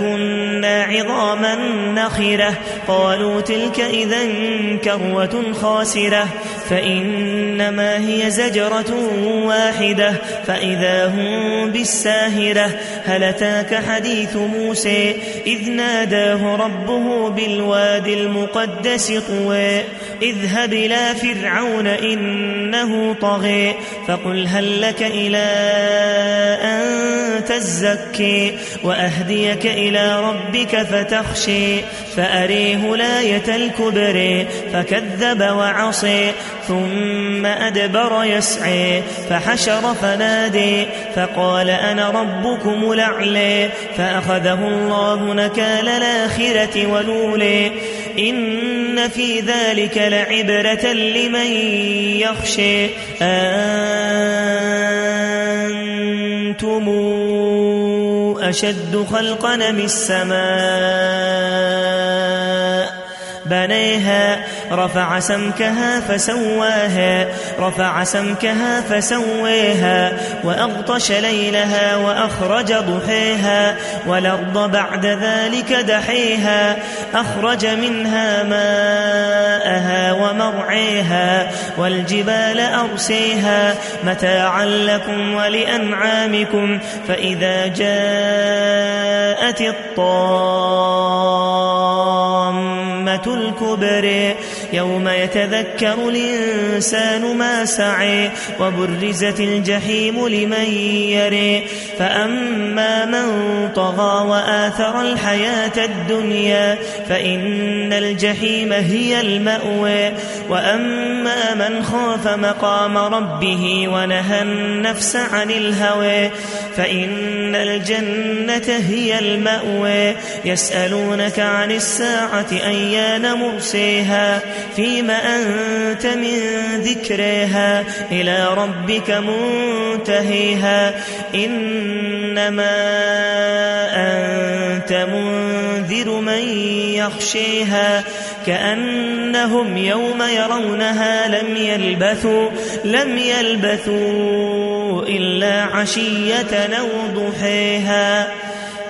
كنا عظاما نخرة قالوا تلك إذا كروة خاسرة فإنما هي زجرة واحدة فإذا هم بالساهرة هل اتاك حديث موسى إذ ناداه ربه بالواد المقدس طوى اذهب إلى فرعون إنه طغى فقل هل لك أن تزكي وأهديك إلى ربك فتخشي فأريه لاية الكبر فكذب وعصي ثم أدبر يسعي فحشر فنادي فقال أنا ربكم لعلي فأخذه الله نكال الآخرة ولولي إن في ذلك لعبرة لمن يخشي أنتم أشد خلقا من السماء بنيها رفع سمكها فسواها رفع سمكها فسويها وأغطش ليلها وأخرج ضحيها والأرض بعد ذلك دحيها أخرج منها ماءها ومرعيها والجبال أرسيها متاعا لكم ولأنعامكم فإذا جاءت الطامة الكبر يوم يتذكر الإنسان ما سعي وبرزت الجحيم لمن يري فأما من طغى وآثر الحياة الدنيا فإن الجحيم هي المأوى وأما من خاف مقام ربه ونهى النفس عن الهوى فإن الجنة هي المأوى يسألونك عن الساعة أيان مرسيها فيما أنت من ذكرها إلى ربك منتهيها إنما أنت منذر من يخشيها كأنهم يوم يرونها لم يلبثوا لم يلبثوا إلا عشية أو ضحيها